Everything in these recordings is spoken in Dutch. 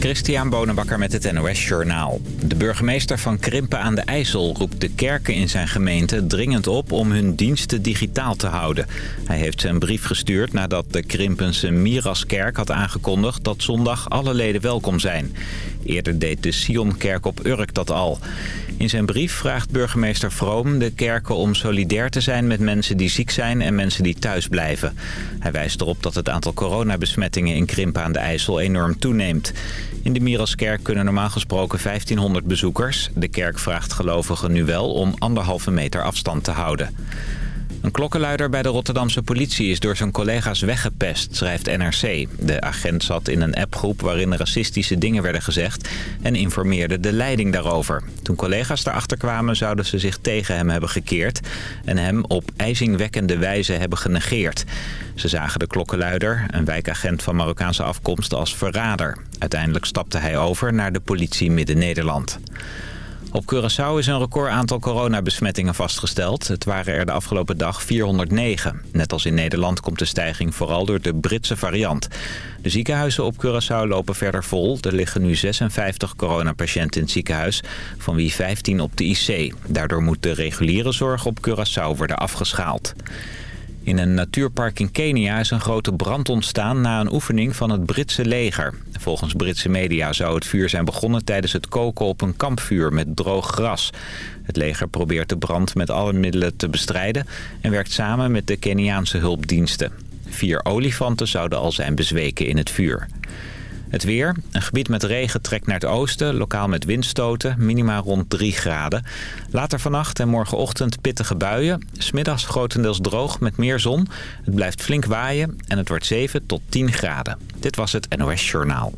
Christian Bonenbakker met het NOS Journaal. De burgemeester van Krimpen aan de IJssel roept de kerken in zijn gemeente dringend op om hun diensten digitaal te houden. Hij heeft zijn brief gestuurd nadat de Krimpense Miraskerk had aangekondigd dat zondag alle leden welkom zijn. Eerder deed de Sionkerk op Urk dat al. In zijn brief vraagt burgemeester Vroom de kerken om solidair te zijn met mensen die ziek zijn en mensen die thuis blijven. Hij wijst erop dat het aantal coronabesmettingen in Krimpen aan de IJssel enorm toeneemt. In de Miraskerk kunnen normaal gesproken 1500 bezoekers. De kerk vraagt gelovigen nu wel om anderhalve meter afstand te houden. Een klokkenluider bij de Rotterdamse politie is door zijn collega's weggepest, schrijft NRC. De agent zat in een appgroep waarin racistische dingen werden gezegd en informeerde de leiding daarover. Toen collega's daarachter kwamen zouden ze zich tegen hem hebben gekeerd en hem op ijzingwekkende wijze hebben genegeerd. Ze zagen de klokkenluider, een wijkagent van Marokkaanse afkomst, als verrader. Uiteindelijk stapte hij over naar de politie Midden-Nederland. Op Curaçao is een record aantal coronabesmettingen vastgesteld. Het waren er de afgelopen dag 409. Net als in Nederland komt de stijging vooral door de Britse variant. De ziekenhuizen op Curaçao lopen verder vol. Er liggen nu 56 coronapatiënten in het ziekenhuis, van wie 15 op de IC. Daardoor moet de reguliere zorg op Curaçao worden afgeschaald. In een natuurpark in Kenia is een grote brand ontstaan na een oefening van het Britse leger. Volgens Britse media zou het vuur zijn begonnen tijdens het koken op een kampvuur met droog gras. Het leger probeert de brand met alle middelen te bestrijden en werkt samen met de Keniaanse hulpdiensten. Vier olifanten zouden al zijn bezweken in het vuur. Het weer. Een gebied met regen trekt naar het oosten, lokaal met windstoten, minima rond 3 graden. Later vannacht en morgenochtend pittige buien. Smiddags grotendeels droog met meer zon. Het blijft flink waaien en het wordt 7 tot 10 graden. Dit was het NOS Journaal.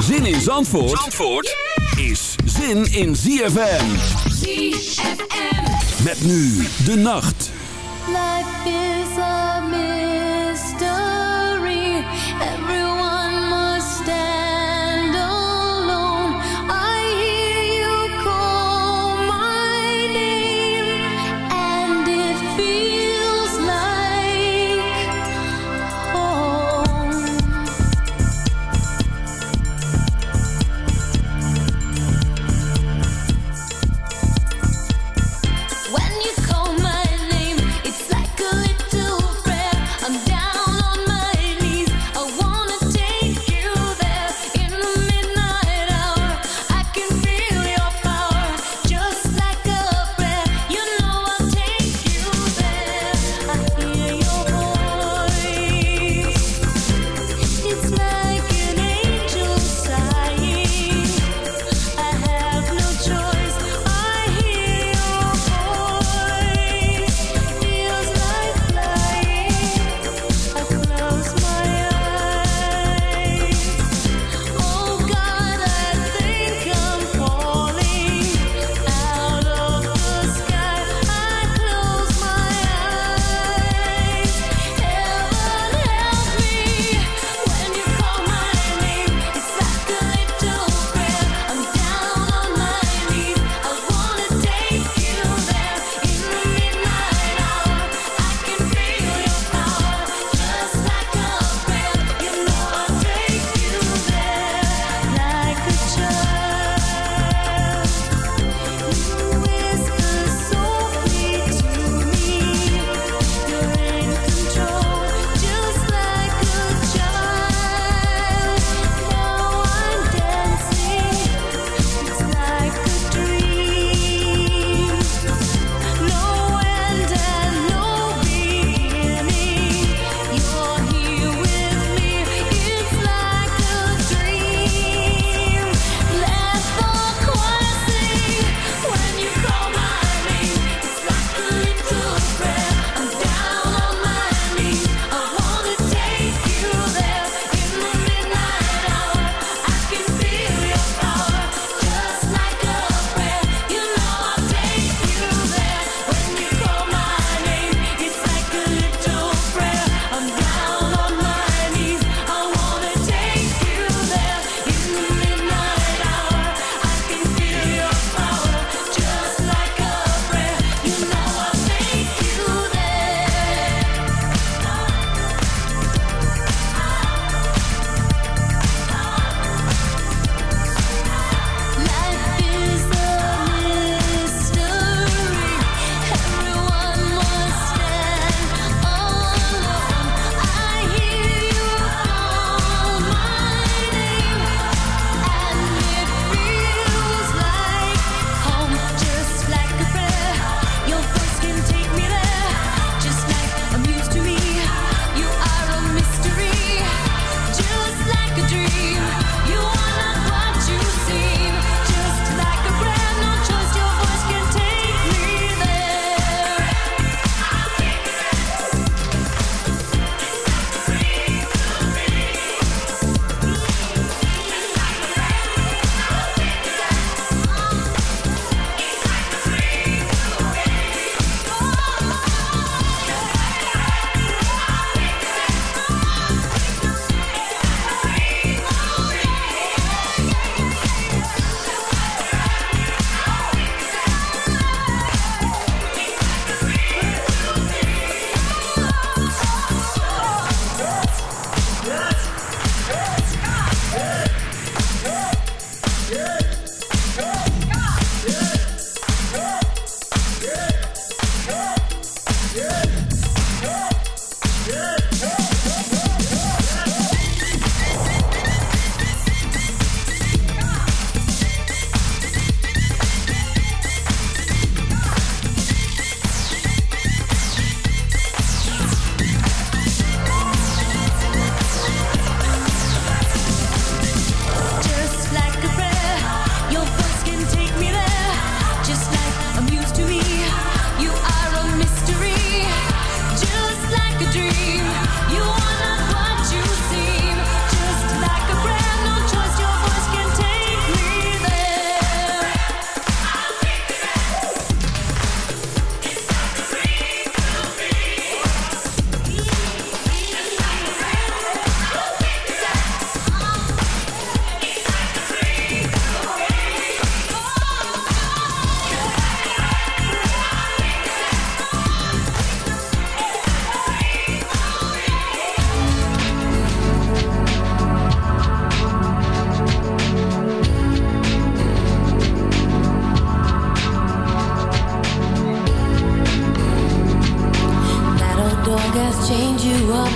Zin in Zandvoort, Zandvoort is zin in ZFM. ZFM. Met nu de nacht. Life is a mystery.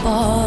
fall.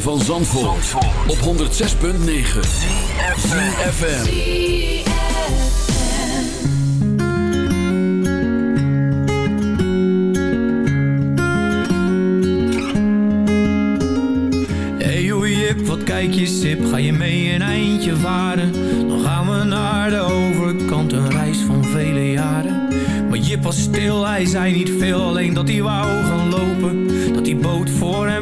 van Zandvoort, op 106.9 FM. Hey jip, wat kijk je sip, ga je mee een eindje varen? Dan gaan we naar de overkant, een reis van vele jaren. Maar Jip was stil, hij zei niet veel, alleen dat hij wou gaan lopen. Dat die boot voor hem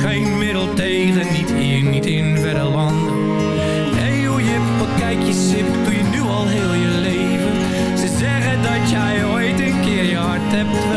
geen middel tegen, niet hier, niet in verre landen. Hey o jip, wat kijk je sip, doe je nu al heel je leven. Ze zeggen dat jij ooit een keer je hart hebt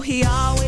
he always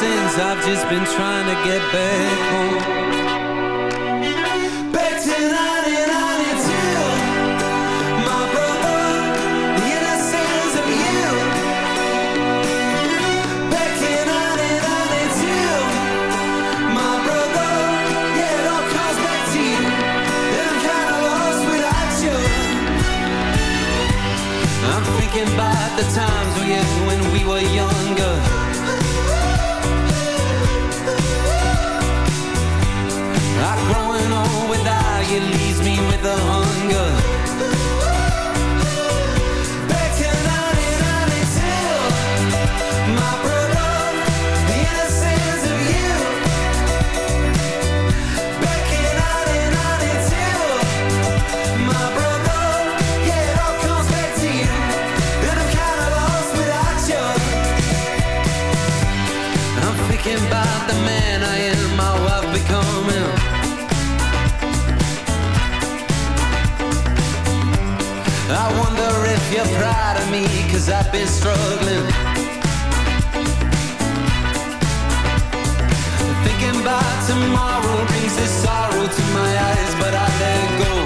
sins I've just been trying to get back home. proud of me Cause I've been struggling. Thinking about tomorrow Brings this sorrow to my eyes But I let go.